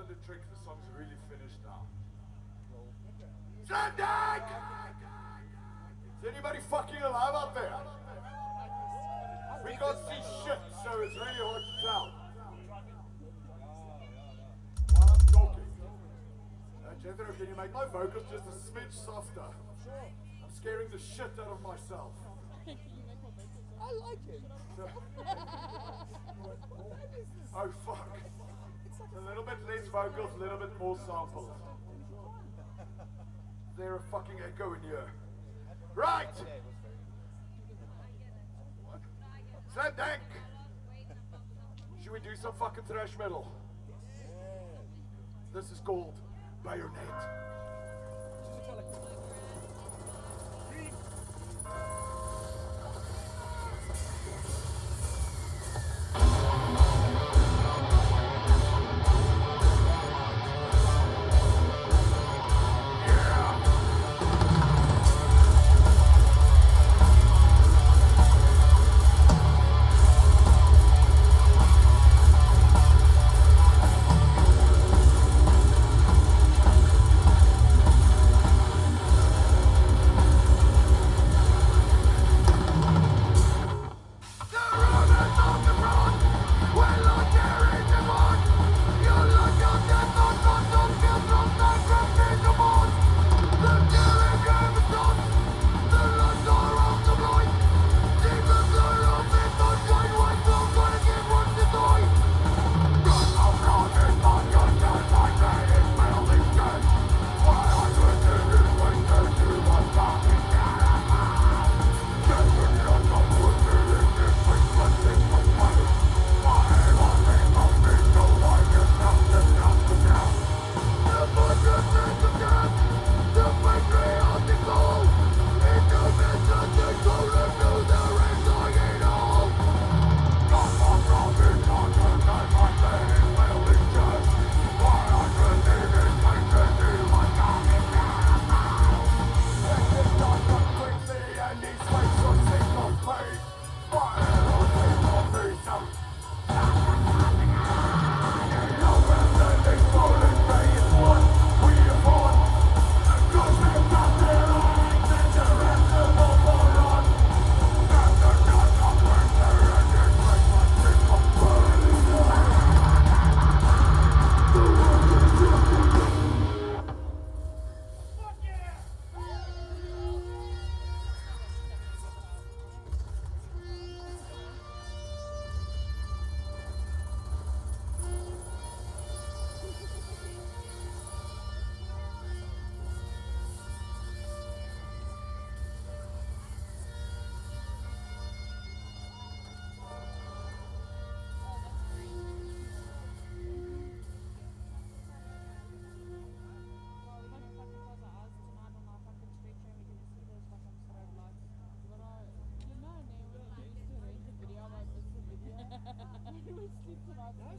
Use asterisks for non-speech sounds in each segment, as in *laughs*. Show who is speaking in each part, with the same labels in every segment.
Speaker 1: That the trick. The song's really finished now. Is anybody fucking alive out there? We can't see shit, so it's really hard to tell. While I'm talking. Uh, Jethro, can you make my vocals just a smidge softer? I'm scaring the shit out of myself.
Speaker 2: I like it.
Speaker 1: Oh fuck. A little bit less vocals, a little bit more samples. There a fucking echo in here? Right! Slam! Should we do some fucking thrash metal? This is called Bayonet.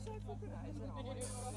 Speaker 3: Thank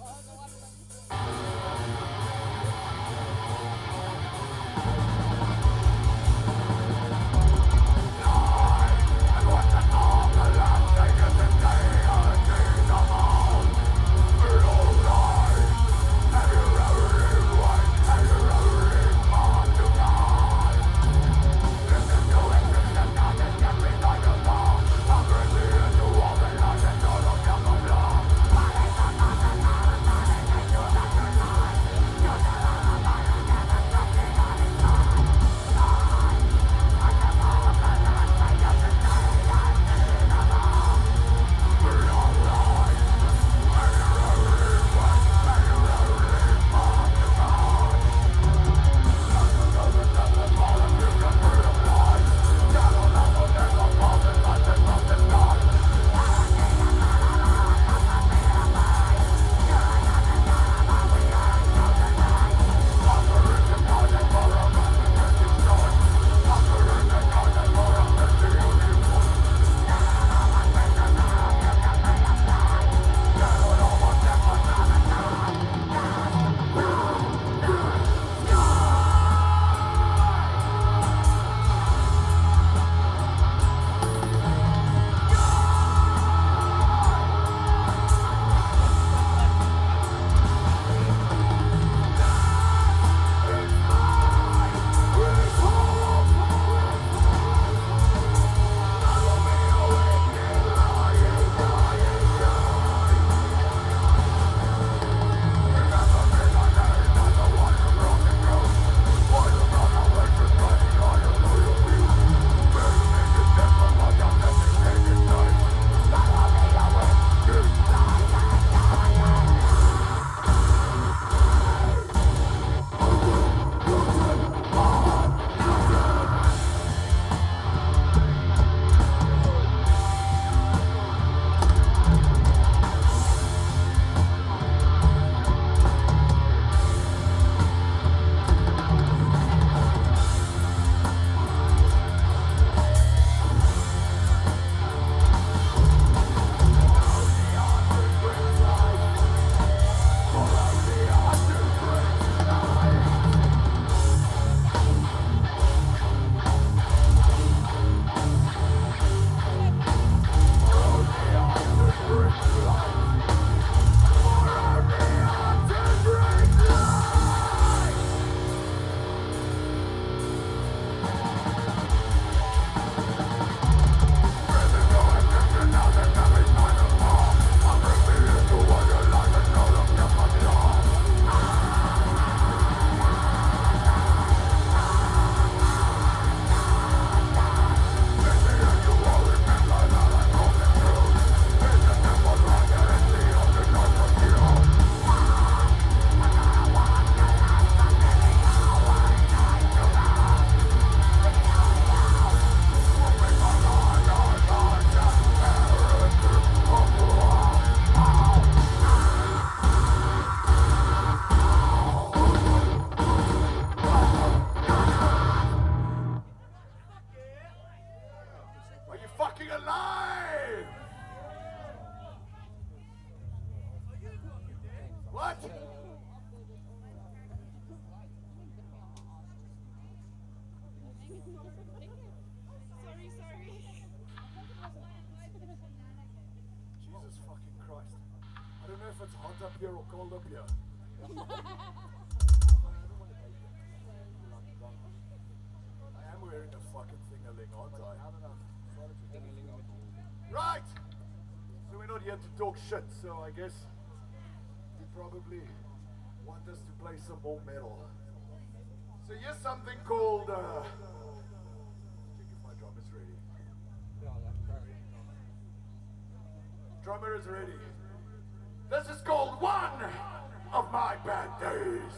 Speaker 1: hot up here up here. I am wearing a fucking thingaling, aren't I? Right! So we're not here to talk shit, so I guess you probably want us to play some more metal. So here's something called, uh... If my drum is ready. Drummer is ready. This is called One of My Bad Days.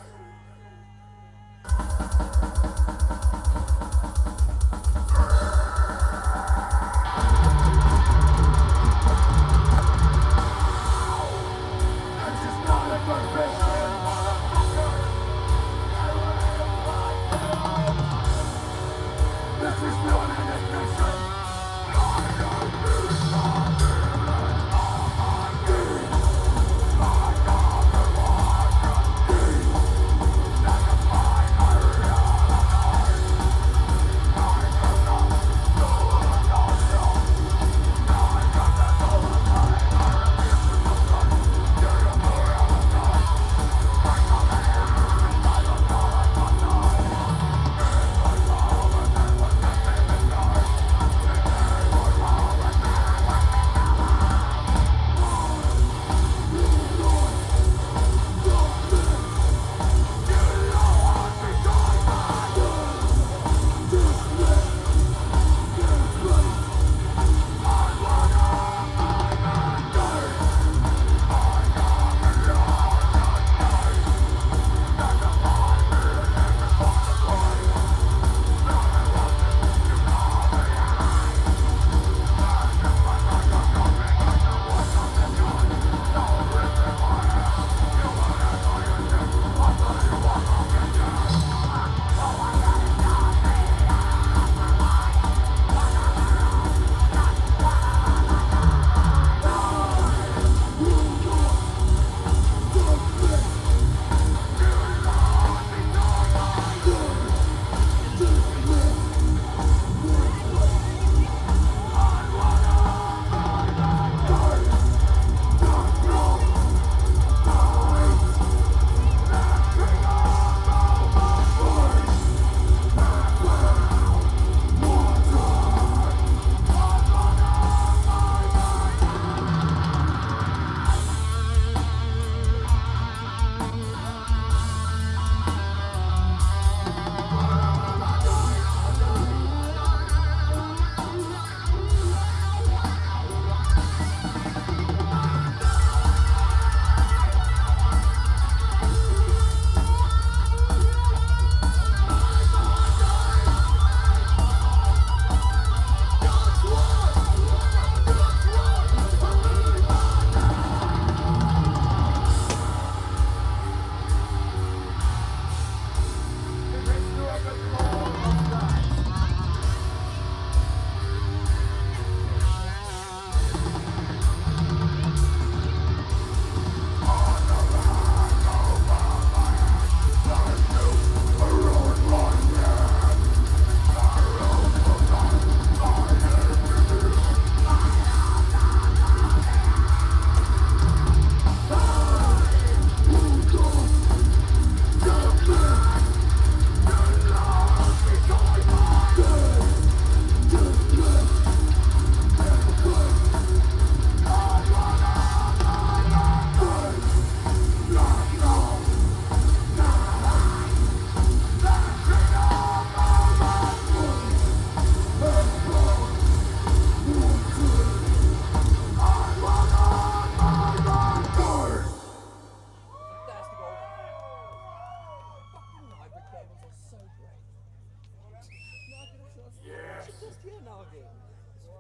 Speaker 3: It's just here now again.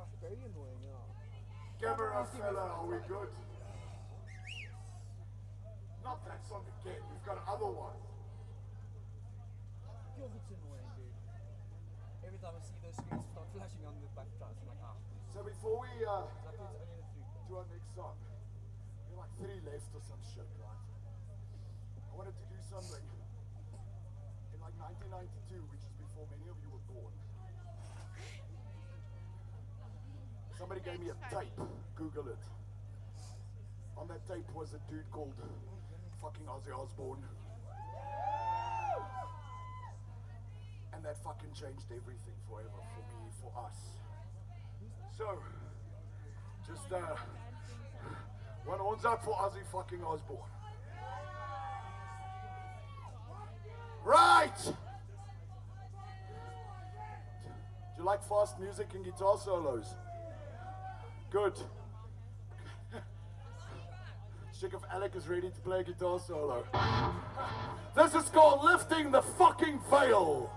Speaker 3: It's very annoying, yeah.
Speaker 1: Camera fella, are we good? Not that song again, we've got other one.
Speaker 3: God, it's annoying, dude. Every time I see those screens start flashing on the back tracks, I'm like, ah.
Speaker 1: So before we uh,
Speaker 3: Luckily, it's only the three.
Speaker 1: do our next song, we're like three left or some shit, right? I wanted to do something in like 1992, which is before many of you were born. Somebody gave me a tape, Google it. on that tape was a dude called fucking Ozzy Osbourne. And that fucking changed everything forever for me, for us. So, just uh, one horns up for Ozzy fucking Osbourne. Right! Do you like fast music and guitar solos? Good. *laughs* Chick if Alec is ready to play a guitar solo. This is called lifting the fucking veil.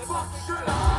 Speaker 1: It's fuck shit up!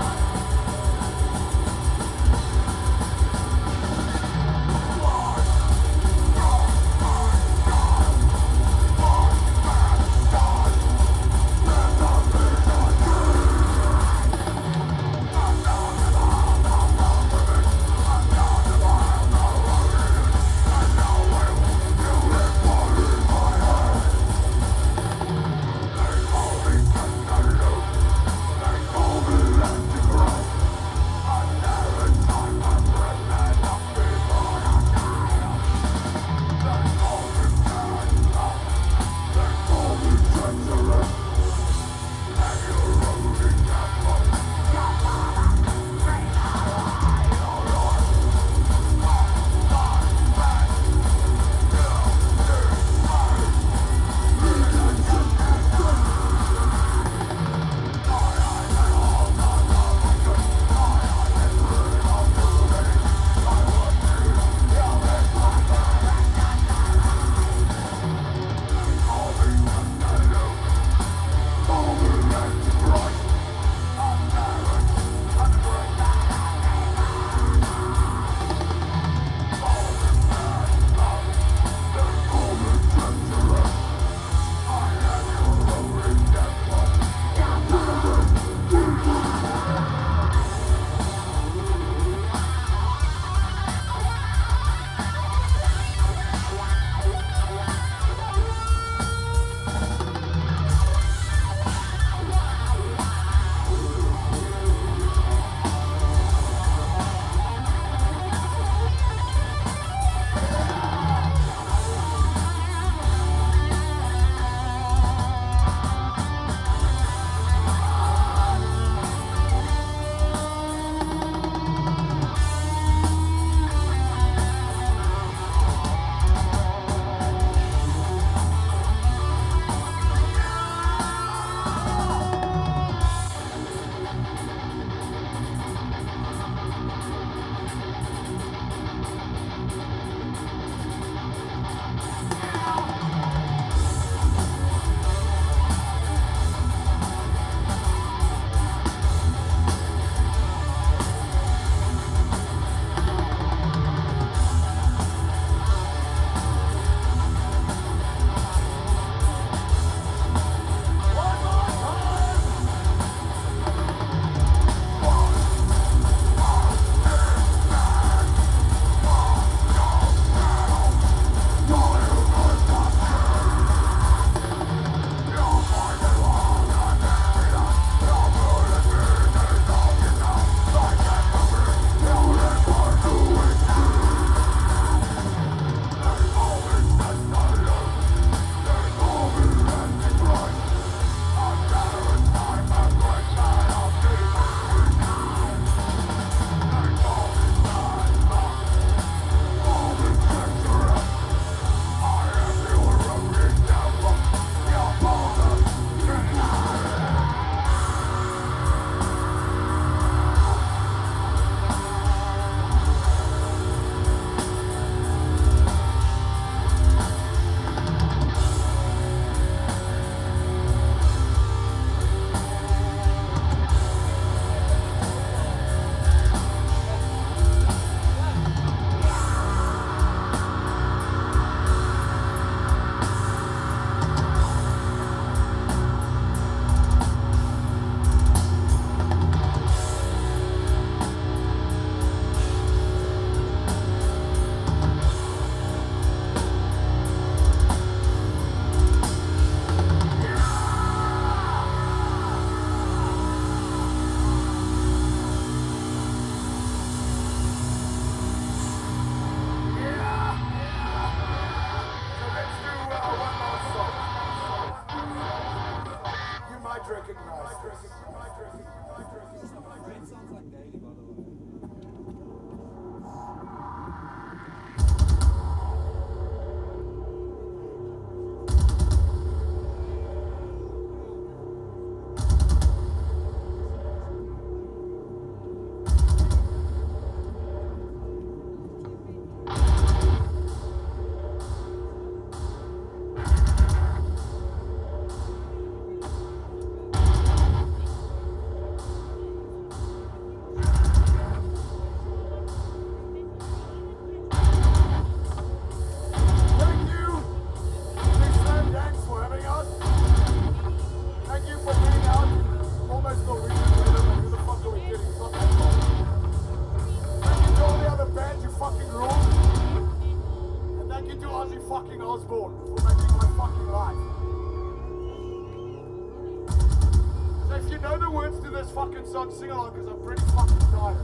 Speaker 1: Fucking song, sing along because I'm pretty fucking tired.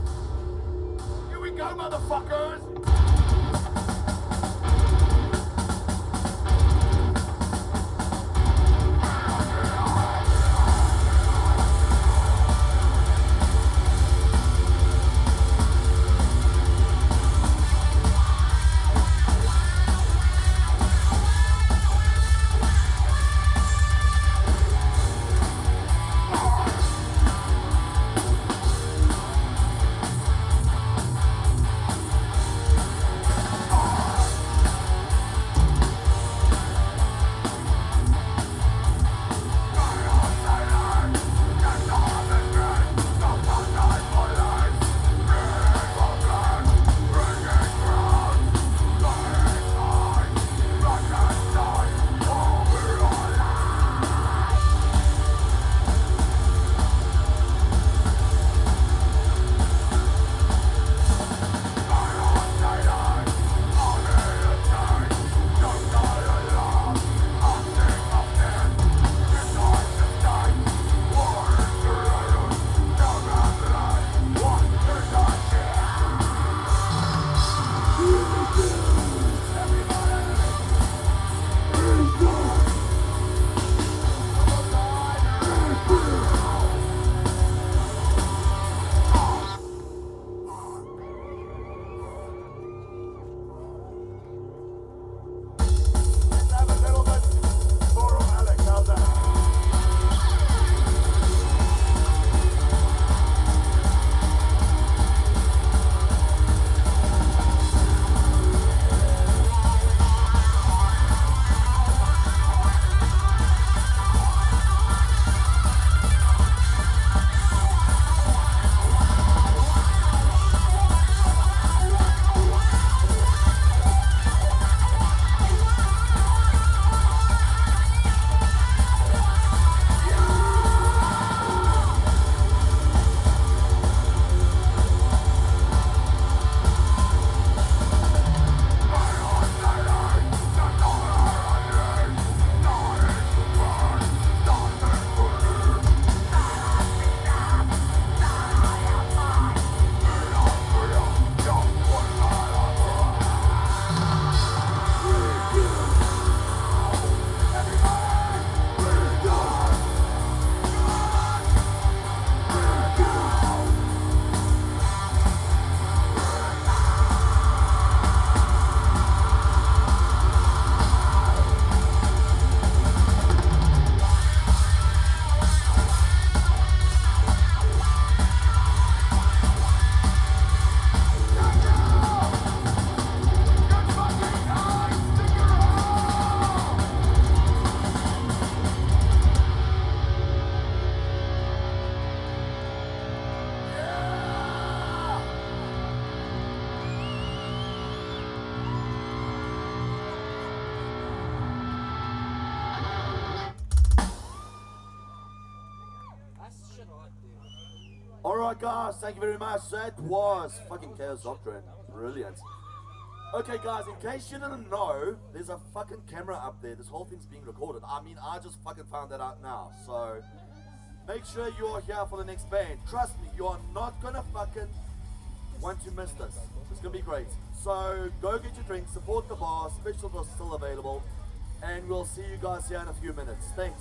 Speaker 1: Here we go, motherfuckers!
Speaker 4: Guys, thank you very much. That was fucking Chaos Doctrine. Brilliant. Okay guys, in case you didn't know, there's a fucking camera up there. This whole thing's being recorded. I mean, I just fucking found that out now. So, make sure you are here for the next band. Trust me, you are not gonna fucking want to miss this. It's gonna be great. So, go get your drinks, support the bar, specials are still available, and we'll see you guys here in a few minutes. Thanks.